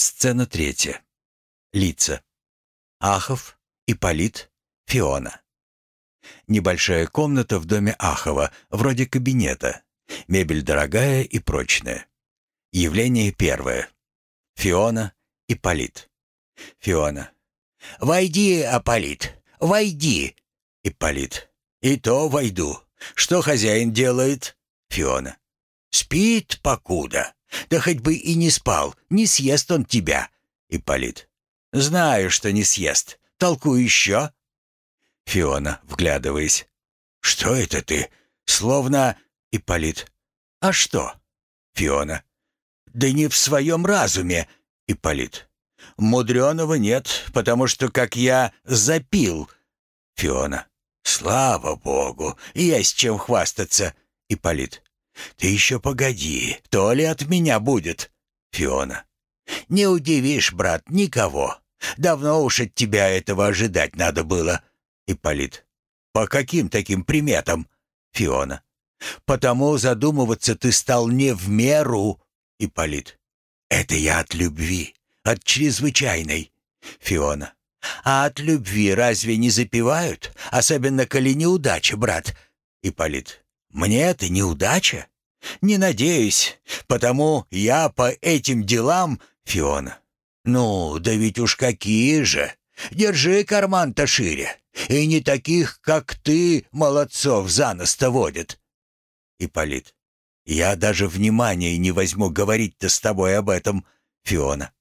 Сцена третья. Лица. Ахов, Ипполит, Фиона. Небольшая комната в доме Ахова, вроде кабинета. Мебель дорогая и прочная. Явление первое. Фиона, Ипполит. Фиона. «Войди, Аполит, войди!» Ипполит. «И то войду. Что хозяин делает?» Фиона. «Спит покуда. Да хоть бы и не спал, не съест он тебя». Ипполит. «Знаю, что не съест. Толку еще?» Фиона, вглядываясь. «Что это ты? Словно...» Ипполит. «А что?» Фиона. «Да не в своем разуме!» Ипполит. «Мудреного нет, потому что, как я, запил». Фиона. «Слава Богу! Есть чем хвастаться!» Ипполит. «Ты еще погоди, то ли от меня будет?» Фиона. «Не удивишь, брат, никого. Давно уж от тебя этого ожидать надо было». Ипполит. «По каким таким приметам?» Фиона. «Потому задумываться ты стал не в меру». Ипполит. «Это я от любви, от чрезвычайной». Фиона. «А от любви разве не запивают? Особенно, коли неудача, брат». Ипполит. «Мне это неудача? Не надеюсь, потому я по этим делам...» Фиона. «Ну, да ведь уж какие же! Держи карман-то шире, и не таких, как ты, молодцов за нос-то водят!» Ипполит. «Я даже внимания не возьму говорить-то с тобой об этом, Фиона.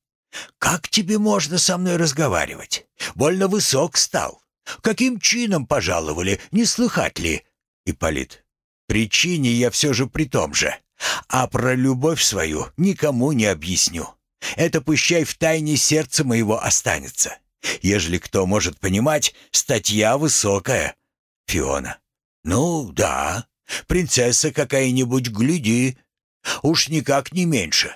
Как тебе можно со мной разговаривать? Больно высок стал. Каким чином пожаловали, не слыхать ли?» Ипполит. «Причине я все же при том же, а про любовь свою никому не объясню. Это пущай в тайне сердца моего останется. Ежели кто может понимать, статья высокая. Фиона. Ну, да. Принцесса какая-нибудь, гляди. Уж никак не меньше.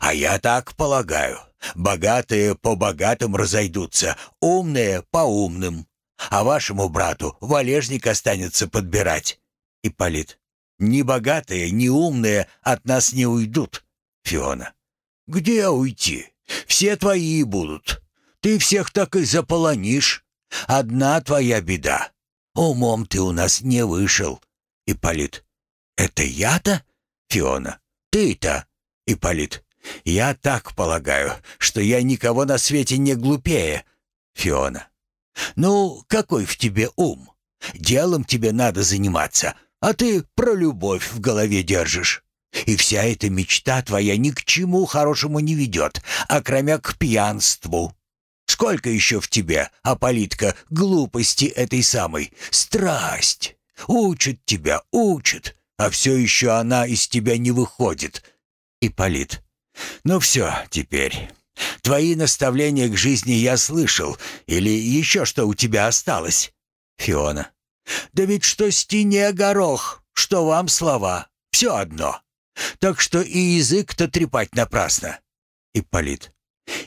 А я так полагаю. Богатые по богатым разойдутся, умные по умным. А вашему брату валежник останется подбирать. Ипполит. Ни богатые, ни умные от нас не уйдут. Фиона. «Где уйти? Все твои будут. Ты всех так и заполонишь. Одна твоя беда. Умом ты у нас не вышел». Ипполит. «Это я-то?» Фиона. «Ты-то?» Ипполит. «Я так полагаю, что я никого на свете не глупее». Фиона. «Ну, какой в тебе ум? Делом тебе надо заниматься, а ты про любовь в голове держишь». И вся эта мечта твоя ни к чему хорошему не ведет, а кроме к пьянству. Сколько еще в тебе, Аполитка, глупости этой самой, страсть. Учит тебя, учит, а все еще она из тебя не выходит. Ипполит. Ну все, теперь. Твои наставления к жизни я слышал, или еще что у тебя осталось? Фиона. Да ведь что стене горох, что вам слова, все одно. Так что и язык-то трепать напрасно. Ипполит.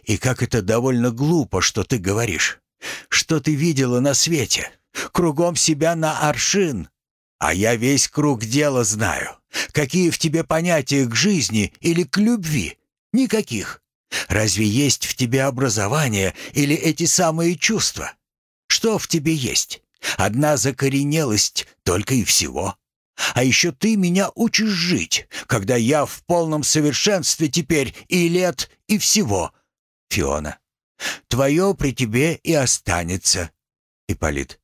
И как это довольно глупо, что ты говоришь. Что ты видела на свете? Кругом себя на аршин. А я весь круг дела знаю. Какие в тебе понятия к жизни или к любви? Никаких. Разве есть в тебе образование или эти самые чувства? Что в тебе есть? Одна закоренелость только и всего. А еще ты меня учишь жить, когда я в полном совершенстве теперь и лет, и всего. Фиона. Твое при тебе и останется. Ипполит.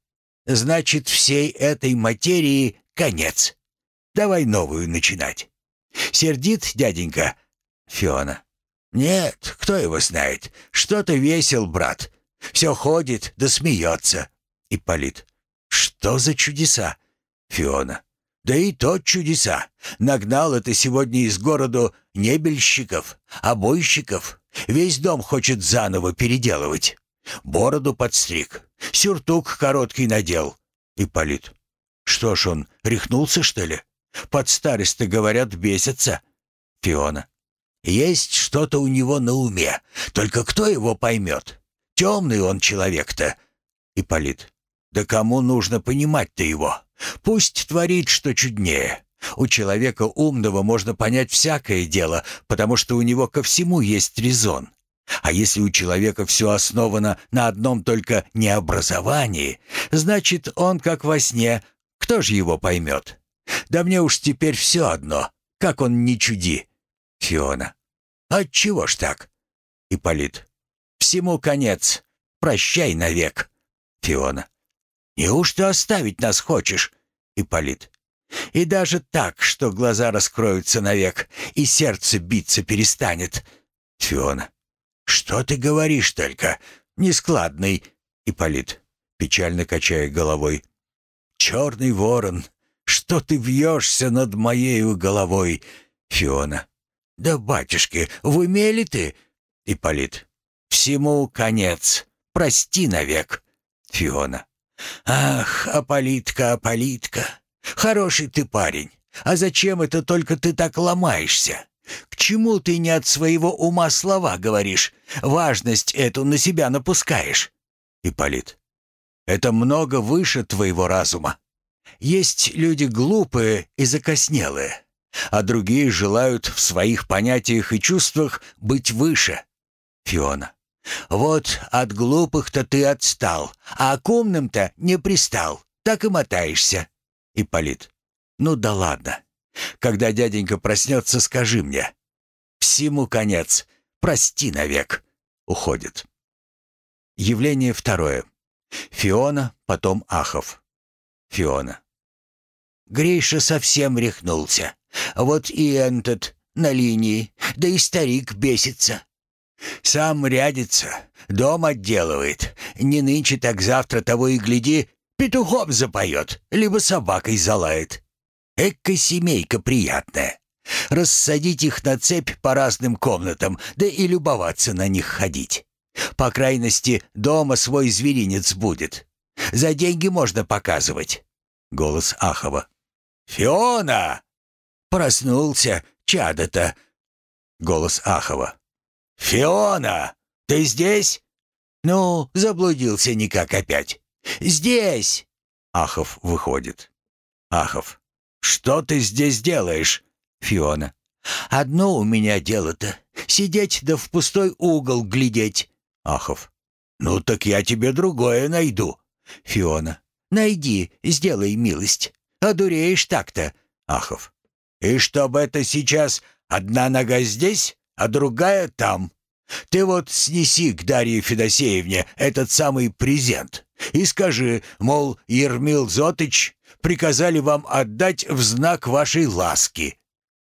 Значит, всей этой материи конец. Давай новую начинать. Сердит дяденька? Фиона. Нет, кто его знает. Что-то весел, брат. Все ходит да смеется. Ипполит. Что за чудеса? Фиона. Да и то чудеса. Нагнал это сегодня из города небельщиков, обойщиков. Весь дом хочет заново переделывать. Бороду подстриг, сюртук короткий надел. Ипполит. Что ж он, рехнулся, что ли? Под старость говорят, бесятся. Фиона. Есть что-то у него на уме. Только кто его поймет? Темный он человек-то. Ипполит. Да кому нужно понимать-то его? Пусть творит, что чуднее. У человека умного можно понять всякое дело, потому что у него ко всему есть резон. А если у человека все основано на одном только необразовании, значит, он как во сне, кто же его поймет? Да мне уж теперь все одно, как он не чуди. Фиона. Отчего ж так? Ипполит. Всему конец. Прощай навек. Фиона. Неужто оставить нас хочешь? Ипполит. И даже так, что глаза раскроются навек, и сердце биться перестанет. Фиона. Что ты говоришь только? Нескладный. Ипполит, печально качая головой. Черный ворон, что ты вьешься над моею головой? Фиона. Да, батюшки, в уме ли ты? Ипполит. Всему конец. Прости навек. Фиона. Ах, Аполитка, Аполитка, хороший ты парень. А зачем это только ты так ломаешься? К чему ты не от своего ума слова говоришь? Важность эту на себя напускаешь. Ипполит. Это много выше твоего разума. Есть люди глупые и закоснелые, а другие желают в своих понятиях и чувствах быть выше. Фиона. Вот от глупых-то ты отстал, а к умным-то не пристал. Так и мотаешься. Ипполит. Ну да ладно. Когда дяденька проснется, скажи мне. Всему конец. Прости навек. Уходит. Явление второе. Фиона, потом Ахов. Фиона. Гриша совсем рехнулся. Вот и этот на линии, да и старик бесится. Сам рядится, дом отделывает. Не нынче, так завтра того и гляди, петухом запоет, либо собакой залает. Экка семейка приятная. Рассадить их на цепь по разным комнатам, да и любоваться на них ходить. По крайности, дома свой зверинец будет. За деньги можно показывать. Голос Ахова. «Фиона!» «Проснулся, чадо-то!» Голос Ахова. «Фиона, ты здесь?» «Ну, заблудился никак опять». «Здесь!» Ахов выходит. Ахов. «Что ты здесь делаешь?» Фиона. «Одно у меня дело-то. Сидеть да в пустой угол глядеть». Ахов. «Ну так я тебе другое найду». Фиона. «Найди, сделай милость. Одуреешь так-то». Ахов. «И чтобы это сейчас одна нога здесь, а другая там. Ты вот снеси к Дарье Федосеевне этот самый презент и скажи, мол, Ермил Зотыч приказали вам отдать в знак вашей ласки.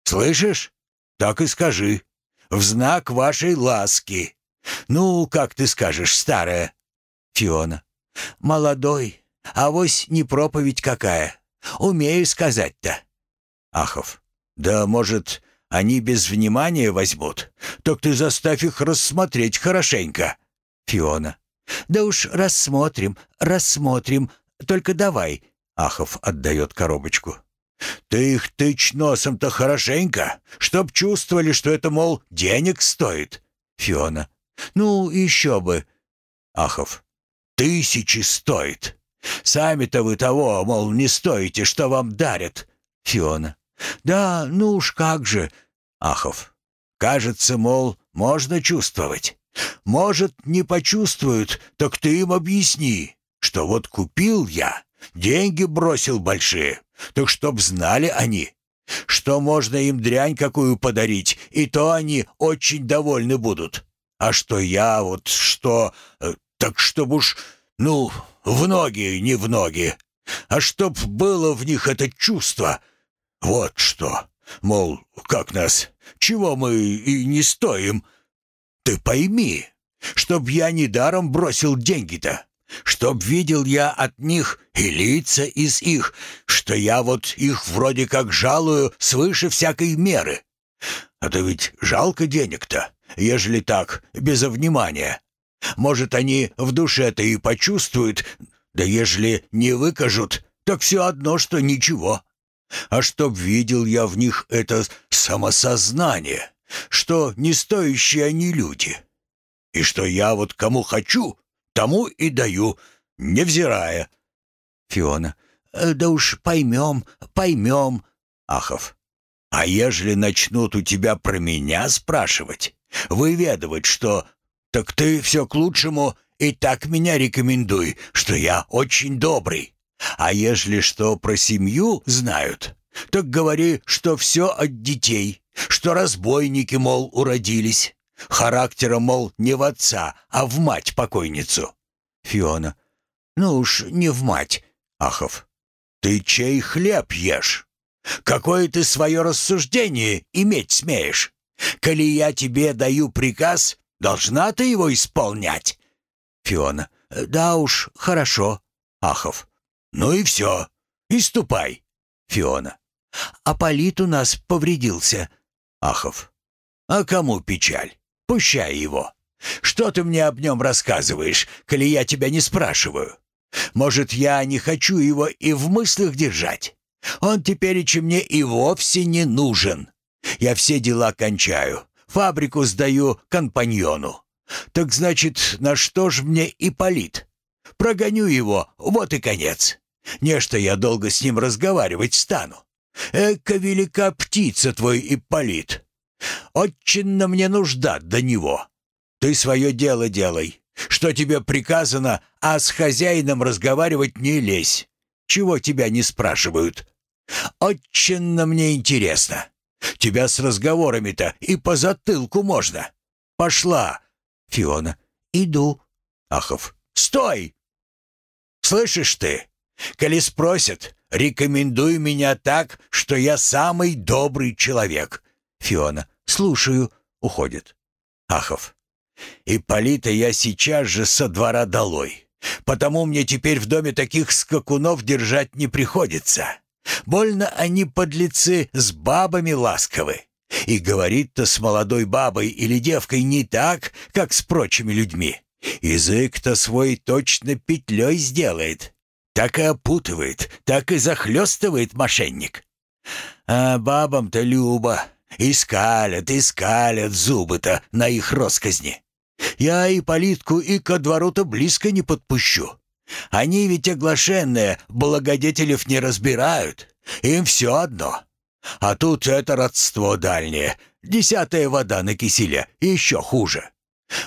Слышишь? Так и скажи. В знак вашей ласки. Ну, как ты скажешь, старая? Фиона. Молодой, а вось не проповедь какая. Умею сказать-то. Ахов. Да, может, они без внимания возьмут. Так ты заставь их рассмотреть хорошенько. Фиона. Да уж рассмотрим, рассмотрим. Только давай. Ахов отдает коробочку. Ты их тычь носом-то хорошенько, чтоб чувствовали, что это, мол, денег стоит. Фиона. Ну, еще бы. Ахов. Тысячи стоит. Сами-то вы того, мол, не стоите, что вам дарят. Фиона. Да, ну уж как же. Ахов. Кажется, мол, можно чувствовать. Может, не почувствуют, так ты им объясни, что вот купил я, деньги бросил большие, так чтоб знали они, что можно им дрянь какую подарить, и то они очень довольны будут. А что я вот что, э, так чтоб уж, ну, в ноги, не в ноги, а чтоб было в них это чувство, вот что. Мол, как нас? Чего мы и не стоим? Ты пойми, чтоб я недаром бросил деньги-то. Чтоб видел я от них и лица из их, что я вот их вроде как жалую свыше всякой меры. А то ведь жалко денег-то, ежели так, безо внимания. Может, они в душе-то и почувствуют, да ежели не выкажут, так все одно, что ничего а чтоб видел я в них это самосознание, что не стоящие они люди, и что я вот кому хочу, тому и даю, невзирая. Фиона. «Э, да уж поймем, поймем. Ахов. А ежели начнут у тебя про меня спрашивать, выведывать, что Так ты все к лучшему и так меня рекомендуй, что я очень добрый. А ежели что про семью знают, так говори, что все от детей, что разбойники, мол, уродились. Характером, мол, не в отца, а в мать-покойницу. Фиона. Ну уж не в мать. Ахов. Ты чей хлеб ешь? Какое ты свое рассуждение иметь смеешь? Коли я тебе даю приказ, должна ты его исполнять. Фиона. Да уж, хорошо. Ахов. Ну и все. И ступай. Фиона. А Полит у нас повредился. Ахов. А кому печаль? Пущай его. Что ты мне об нем рассказываешь, коли я тебя не спрашиваю? Может, я не хочу его и в мыслях держать? Он теперь мне и вовсе не нужен. Я все дела кончаю, фабрику сдаю компаньону. Так значит, на что ж мне и полит? Прогоню его, вот и конец. Нечто я долго с ним разговаривать стану. Эка велика птица твой Ипполит. На мне нужда до него. Ты свое дело делай. Что тебе приказано, а с хозяином разговаривать не лезь. Чего тебя не спрашивают? На мне интересно. Тебя с разговорами-то и по затылку можно. Пошла. Фиона. Иду. Ахов. Стой! Слышишь ты? Коли спросят, рекомендуй меня так, что я самый добрый человек. Фиона. Слушаю. Уходит. Ахов. И Полита я сейчас же со двора долой. Потому мне теперь в доме таких скакунов держать не приходится. Больно они, подлецы, с бабами ласковы. И говорит-то с молодой бабой или девкой не так, как с прочими людьми. Язык-то свой точно петлей сделает. Так и опутывает, так и захлестывает мошенник. А бабам-то любо. Искалят, искалят зубы-то на их росказни. Я и политку, и ко двору-то близко не подпущу. Они ведь оглашенные, благодетелев не разбирают. Им все одно. А тут это родство дальнее. Десятая вода на киселе, еще хуже.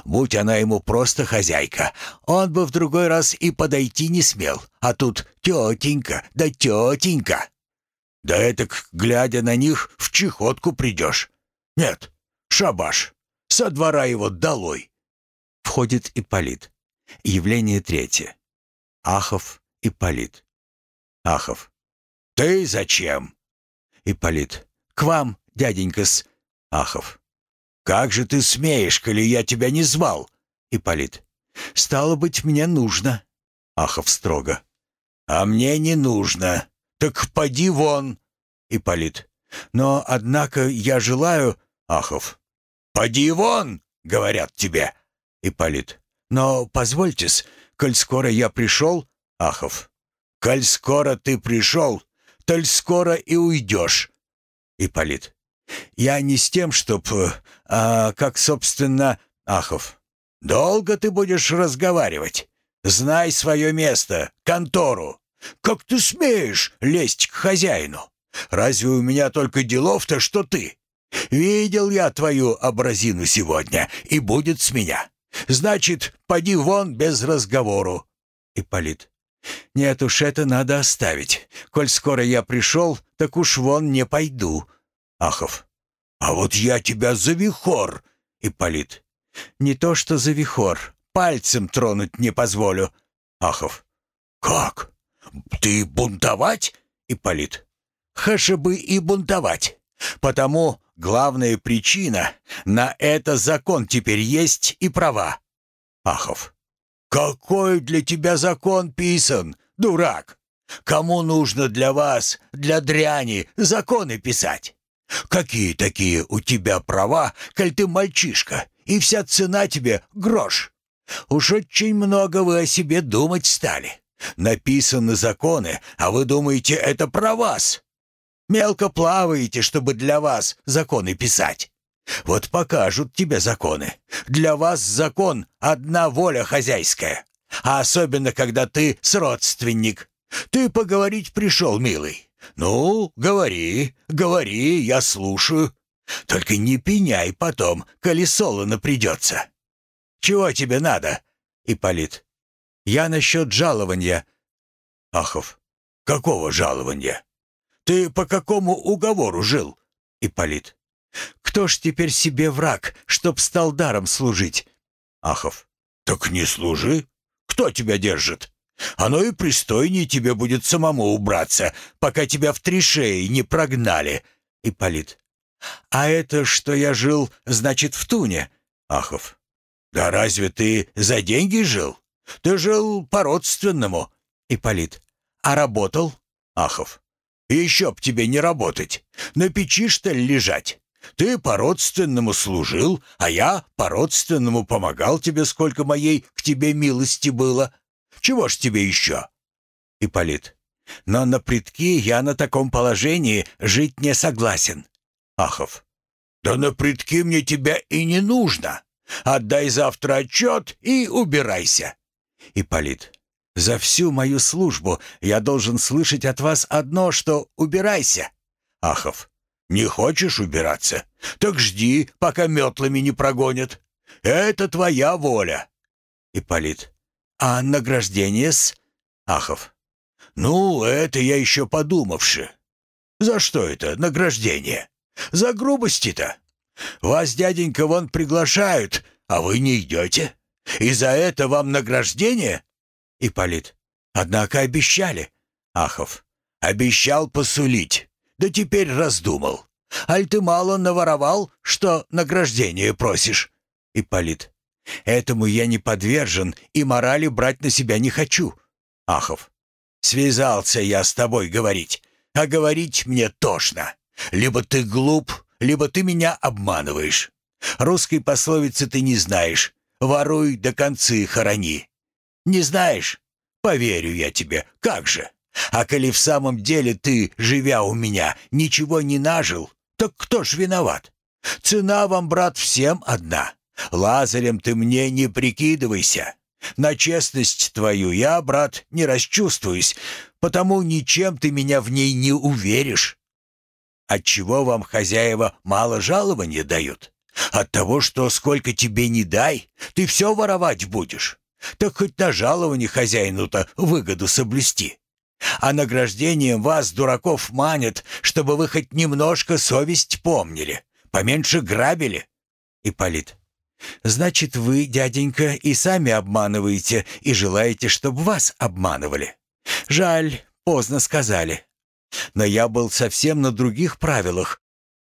Будь она ему просто хозяйка, он бы в другой раз и подойти не смел. А тут тетенька, да тетенька. Да это, глядя на них, в чехотку придешь. Нет, шабаш, со двора его долой. Входит Ипполит. Явление третье. Ахов, Ипполит. Ахов. «Ты зачем?» Ипполит. «К вам, дяденька-с». Ахов. «Как же ты смеешь, коли я тебя не звал?» Ипполит. «Стало быть, мне нужно». Ахов строго. «А мне не нужно. Так поди вон!» Ипполит. «Но, однако, я желаю...» Ахов. «Поди вон!» — говорят тебе. Ипполит. «Но позвольтесь, коль скоро я пришел...» Ахов. «Коль скоро ты пришел, толь скоро и уйдешь». Ипполит. «Я не с тем, чтоб... А как, собственно...» Ахов. «Долго ты будешь разговаривать? Знай свое место, контору. Как ты смеешь лезть к хозяину? Разве у меня только делов-то, что ты? Видел я твою образину сегодня, и будет с меня. Значит, поди вон без разговору». Ипполит. «Нет уж, это надо оставить. Коль скоро я пришел, так уж вон не пойду». Ахов. «А вот я тебя за вихор!» Ипполит. «Не то что за вихор, пальцем тронуть не позволю». Ахов. «Как? Ты бунтовать?» Ипполит. «Хаше бы и бунтовать. Потому главная причина — на это закон теперь есть и права». Ахов. «Какой для тебя закон писан, дурак? Кому нужно для вас, для дряни, законы писать? Какие такие у тебя права, коль ты мальчишка, и вся цена тебе — грош? Уж очень много вы о себе думать стали. Написаны законы, а вы думаете, это про вас. Мелко плаваете, чтобы для вас законы писать. Вот покажут тебе законы. Для вас закон — одна воля хозяйская. А особенно, когда ты с родственник. Ты поговорить пришел, милый. Ну, говори, говори, я слушаю. Только не пеняй потом, коли солоно придется. чего тебе надо?» Ипполит. «Я насчет жалования». Ахов. «Какого жалования? Ты по какому уговору жил?» Ипполит. «Кто ж теперь себе враг, чтоб стал даром служить?» Ахов. «Так не служи. Кто тебя держит? Оно и пристойнее тебе будет самому убраться, пока тебя в три шеи не прогнали». Ипполит. «А это, что я жил, значит, в Туне?» Ахов. «Да разве ты за деньги жил? Ты жил по-родственному». Ипполит. «А работал?» Ахов. «Еще б тебе не работать. На печи, что ли, лежать? Ты по-родственному служил, а я по-родственному помогал тебе, сколько моей к тебе милости было. Чего ж тебе еще?» Ипполит. «Но на предки я на таком положении жить не согласен». Ахов. «Да на предки мне тебя и не нужно. Отдай завтра отчет и убирайся». Ипполит. «За всю мою службу я должен слышать от вас одно, что убирайся». Ахов. «Не хочешь убираться? Так жди, пока метлами не прогонят. Это твоя воля». Ипполит. «А награждение-с?» Ахов. «Ну, это я еще подумавши. За что это награждение? За грубости-то? Вас, дяденька, вон приглашают, а вы не идете. И за это вам награждение?» Ипполит. «Однако обещали». Ахов. «Обещал посулить. Да теперь раздумал. Аль ты мало наворовал, что награждение просишь?» Ипполит. «Этому я не подвержен и морали брать на себя не хочу». Ахов. «Связался я с тобой говорить, а говорить мне тошно. Либо ты глуп, либо ты меня обманываешь. Русской пословицы ты не знаешь. Воруй до концы хорони. Не знаешь? Поверю я тебе. Как же? А коли в самом деле ты, живя у меня, ничего не нажил, так кто ж виноват? Цена вам, брат, всем одна. Лазарем ты мне не прикидывайся. На честность твою я, брат, не расчувствуюсь, потому ничем ты меня в ней не уверишь. Отчего вам хозяева мало жалования дают? От того, что сколько тебе не дай, ты все воровать будешь. Так хоть на жалование хозяину-то выгоду соблюсти. А награждением вас, дураков, манят, чтобы вы хоть немножко совесть помнили, поменьше грабили. Ипполит. Значит, вы, дяденька, и сами обманываете и желаете, чтобы вас обманывали. Жаль, поздно сказали. Но я был совсем на других правилах,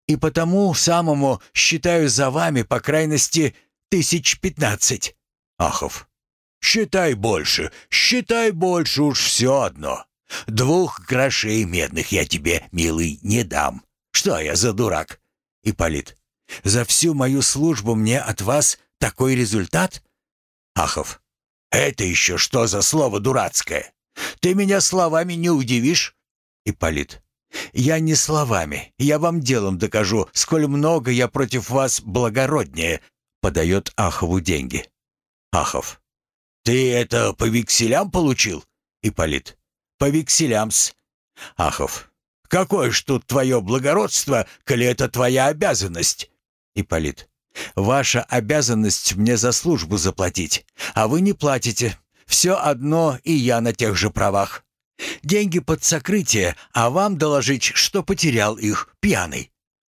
и потому самому считаю за вами, по крайности, тысяч пятнадцать. Ахов. Считай больше, считай больше, уж все одно. Двух грошей медных я тебе, милый, не дам. Что я за дурак? Ипполит. За всю мою службу мне от вас такой результат? Ахов. Это еще что за слово дурацкое? Ты меня словами не удивишь? Ипполит. «Я не словами, я вам делом докажу, сколь много я против вас благороднее», подает Ахову деньги. Ахов. «Ты это по векселям получил?» Ипполит. «По векселям-с». Ахов. «Какое ж тут твое благородство, коли это твоя обязанность?» Ипполит. «Ваша обязанность мне за службу заплатить, а вы не платите. Все одно и я на тех же правах. Деньги под сокрытие, а вам доложить, что потерял их пьяный».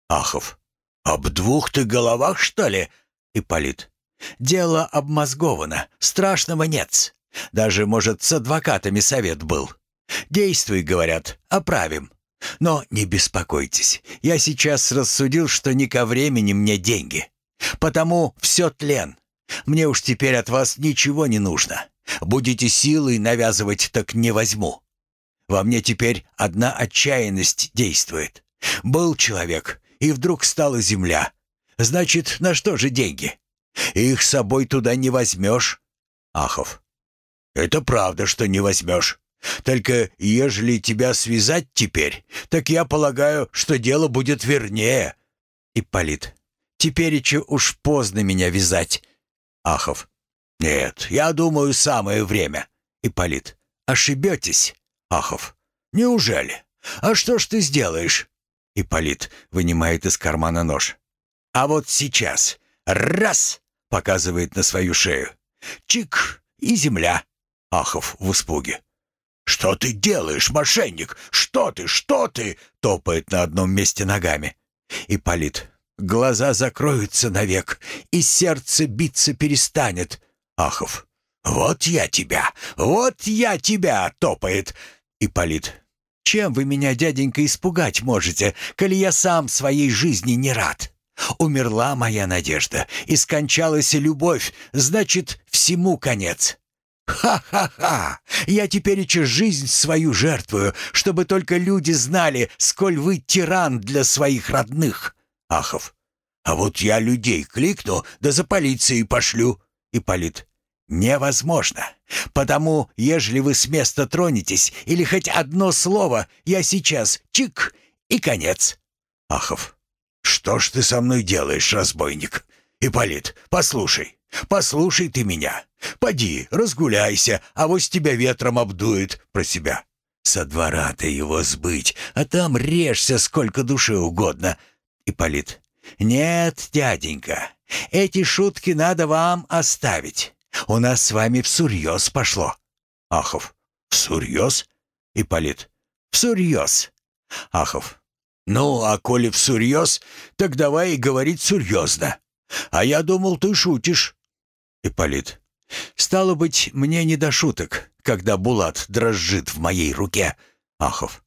Ахов. «Об двух ты головах, что ли?» Ипполит. «Дело обмозговано, страшного нет. Даже, может, с адвокатами совет был. Действуй, говорят, оправим. Но не беспокойтесь, я сейчас рассудил, что не ко времени мне деньги. Потому все тлен. Мне уж теперь от вас ничего не нужно. Будете силой навязывать, так не возьму. Во мне теперь одна отчаянность действует. Был человек, и вдруг стала земля. Значит, на что же деньги? Их с собой туда не возьмешь. Ахов. Это правда, что не возьмешь. Только ежели тебя связать теперь, так я полагаю, что дело будет вернее. Ипполит. Теперь еще уж поздно меня вязать. Ахов. Нет, я думаю, самое время. Ипполит. Ошибетесь. Ахов. «Неужели? А что ж ты сделаешь?» Ипполит вынимает из кармана нож. «А вот сейчас. Раз!» показывает на свою шею. «Чик!» и земля. Ахов в испуге. «Что ты делаешь, мошенник? Что ты, что ты?» Топает на одном месте ногами. Ипполит. Глаза закроются навек, и сердце биться перестанет. Ахов. «Вот я тебя! Вот я тебя!» — топает. Ипполит. «Чем вы меня, дяденька, испугать можете, коли я сам своей жизни не рад? Умерла моя надежда, и скончалась любовь, значит, всему конец. Ха-ха-ха! Я теперь еще жизнь свою жертвую, чтобы только люди знали, сколь вы тиран для своих родных. Ахов. А вот я людей кликну, да за полицией пошлю. Ипполит. «Невозможно. Потому, ежели вы с места тронетесь или хоть одно слово, я сейчас чик и конец». Ахов. «Что ж ты со мной делаешь, разбойник? Ипполит, послушай, послушай ты меня. Поди, разгуляйся, а вот тебя ветром обдует про себя. Со двора ты его сбыть, а там режься сколько душе угодно». Ипполит. «Нет, дяденька, эти шутки надо вам оставить. У нас с вами всурьез пошло». Ахов. «Всурьез?» Ипполит. «Всурьез». Ахов. «Ну, а коли всурьез, так давай и говорить серьезно. А я думал, ты шутишь». Ипполит. «Стало быть, мне не до шуток, когда Булат дрожит в моей руке». Ахов.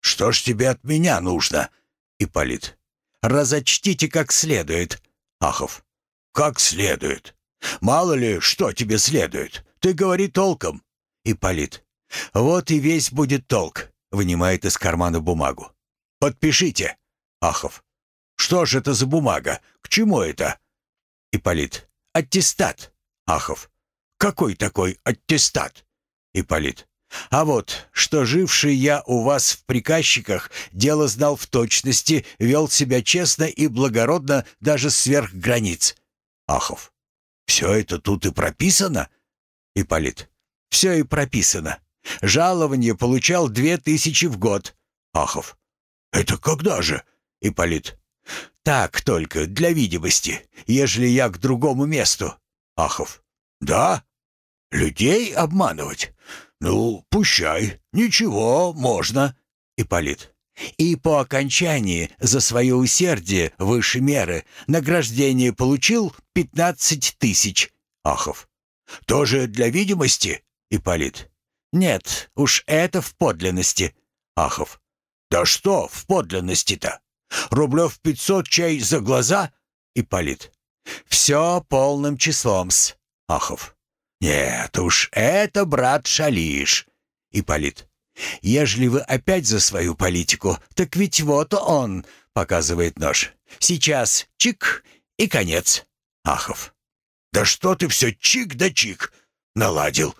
«Что ж тебе от меня нужно?» Ипполит. «Разочтите как следует». Ахов. «Как следует? Мало ли, что тебе следует. Ты говори толком». Ипполит. «Вот и весь будет толк», — вынимает из кармана бумагу. «Подпишите». Ахов. «Что ж это за бумага? К чему это?» Ипполит. «Аттестат». Ахов. «Какой такой аттестат?» Ипполит. «А вот, что живший я у вас в приказчиках, дело знал в точности, вел себя честно и благородно даже сверх границ». Ахов. Все это тут и прописано?» Ипполит. «Все и прописано. Жалование получал две тысячи в год». Ахов. «Это когда же?» Ипполит. «Так только, для видимости, ежели я к другому месту». Ахов. «Да? Людей обманывать? Ну, пущай. Ничего, можно». Ипполит. И по окончании за свое усердие выше меры награждение получил пятнадцать тысяч. Ахов. Тоже для видимости? Ипполит. Нет, уж это в подлинности. Ахов. Да что в подлинности-то? Рублев пятьсот чай за глаза? Ипполит. Все полным числом-с. Ахов. Нет уж, это брат шалиш. Ипполит. «Ежели вы опять за свою политику, так ведь вот он», — показывает нож. «Сейчас чик и конец». Ахов. «Да что ты все чик да чик!» Наладил.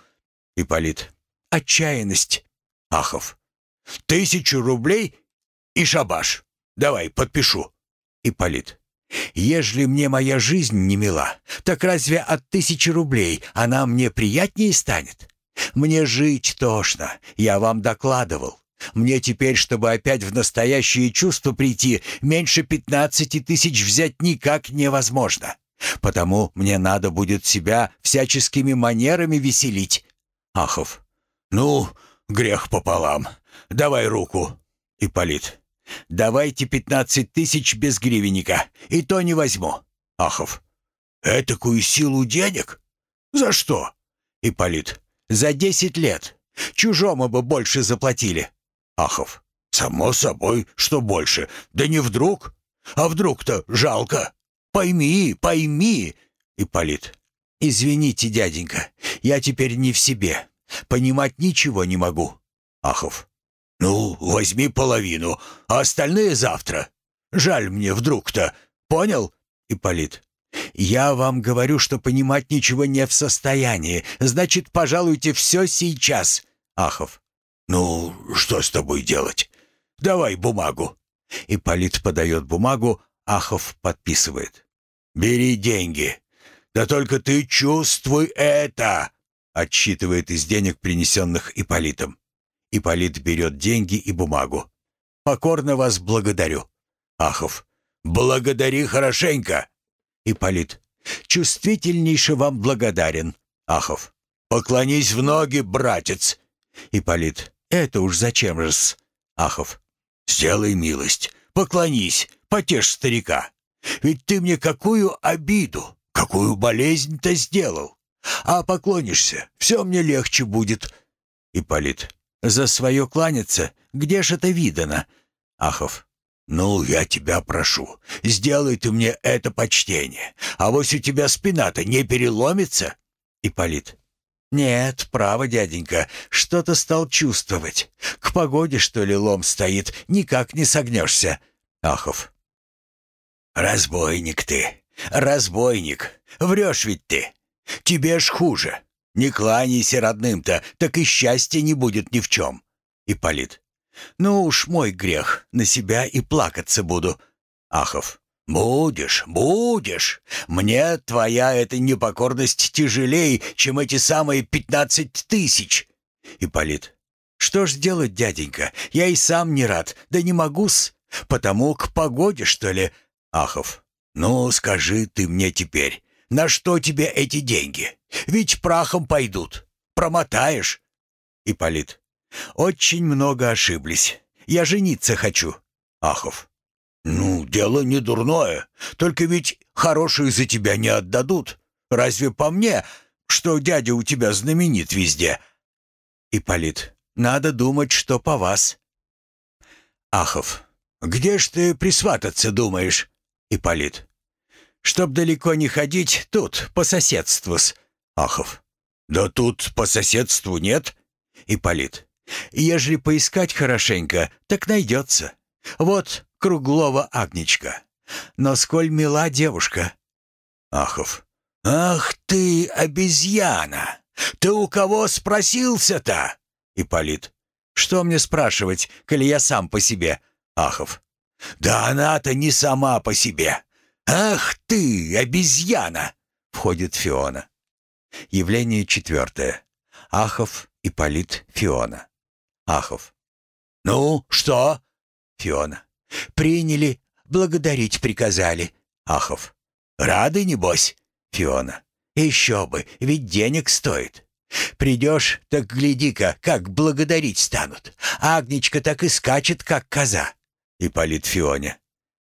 Ипполит. «Отчаянность». Ахов. «Тысячу рублей и шабаш. Давай, подпишу». Ипполит. «Ежели мне моя жизнь не мила, так разве от тысячи рублей она мне приятнее станет? Мне жить тошно, я вам докладывал. Мне теперь, чтобы опять в настоящее чувство прийти, меньше пятнадцати тысяч взять никак невозможно. Потому мне надо будет себя всяческими манерами веселить. Ахов. Ну, грех пополам. Давай руку. Ипполит. Давайте пятнадцать тысяч без гривенника, и то не возьму. Ахов. Этакую силу денег? За что? Ипполит. За десять лет. Чужому бы больше заплатили. Ахов. Само собой, что больше. Да не вдруг. А вдруг-то жалко. Пойми, пойми. Ипполит. Извините, дяденька, я теперь не в себе. Понимать ничего не могу. Ахов. Ну, возьми половину, а остальные завтра. Жаль мне вдруг-то. Понял? Ипполит. «Я вам говорю, что понимать ничего не в состоянии. Значит, пожалуйте все сейчас». Ахов. «Ну, что с тобой делать? Давай бумагу». Ипполит подает бумагу, Ахов подписывает. «Бери деньги. Да только ты чувствуй это!» Отсчитывает из денег, принесенных Ипполитом. Ипполит берет деньги и бумагу. «Покорно вас благодарю». Ахов. «Благодари хорошенько». Ипполит. Чувствительнейше вам благодарен. Ахов. Поклонись в ноги, братец. Ипполит. Это уж зачем же-с? Ахов. Сделай милость, поклонись, потешь старика. Ведь ты мне какую обиду, какую болезнь-то сделал. А поклонишься, все мне легче будет. Ипполит. За свое кланяться? Где ж это видано? Ахов. «Ну, я тебя прошу, сделай ты мне это почтение. А вось у тебя спина-то не переломится?» Ипполит. «Нет, право, дяденька, что-то стал чувствовать. К погоде, что ли, лом стоит, никак не согнешься». Ахов. «Разбойник ты, разбойник. Врешь ведь ты. Тебе ж хуже. Не кланяйся родным-то, так и счастья не будет ни в чем». Ипполит. «Ну уж мой грех, на себя и плакаться буду». Ахов. «Будешь, будешь. Мне твоя эта непокорность тяжелее, чем эти самые пятнадцать тысяч». Ипполит. «Что ж делать, дяденька? Я и сам не рад, да не могу-с. Потому к погоде, что ли?» Ахов. «Ну, скажи ты мне теперь, на что тебе эти деньги? Ведь прахом пойдут. Промотаешь». Ипполит. «Очень много ошиблись. Я жениться хочу». Ахов. «Ну, дело не дурное. Только ведь хорошие за тебя не отдадут. Разве по мне, что дядя у тебя знаменит везде?» Ипполит. «Надо думать, что по вас». Ахов. «Где ж ты присвататься думаешь?» Ипполит. «Чтоб далеко не ходить, тут, по соседству-с». Ахов. «Да тут по соседству нет?» Ипполит. «Ежели поискать хорошенько, так найдется. Вот Круглова Агнечка. Но сколь мила девушка!» Ахов. «Ах ты, обезьяна! Ты у кого спросился-то?» Ипполит. «Что мне спрашивать, коли я сам по себе?» Ахов. «Да она-то не сама по себе! Ах ты, обезьяна!» Входит Фиона. Явление четвертое. Ахов, Ипполит, Фиона. Ахов. «Ну, что?» Фиона. «Приняли, благодарить приказали». Ахов. «Рады, небось?» Фиона. «Еще бы, ведь денег стоит. Придешь, так гляди-ка, как благодарить станут. Агнечка так и скачет, как коза». Ипполит Фионе.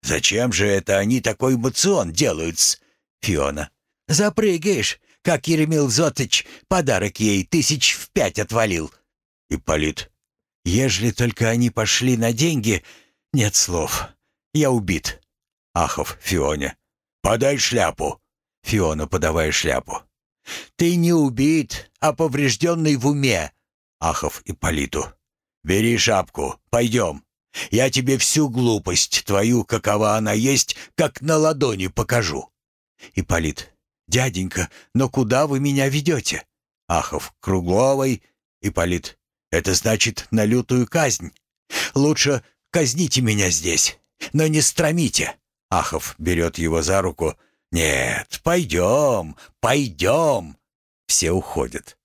«Зачем же это они такой мацион делают-с?» Фиона. «Запрыгаешь, как Еремил Зотыч подарок ей тысяч в пять отвалил». Ипполит. «Ежели только они пошли на деньги, «Нет слов. Я убит». Ахов Фионе. «Подай шляпу». Фиона, подавая шляпу. «Ты не убит, а поврежденный в уме». Ахов Политу. «Бери шапку, пойдем. Я тебе всю глупость твою, какова она есть, как на ладони покажу». Ипполит. «Дяденька, но куда вы меня ведете?» Ахов. «Кругловой». Ипполит. «Это значит на лютую казнь. Лучше Казните меня здесь, но не стромите». Ахов берет его за руку. «Нет, пойдем, пойдем». Все уходят.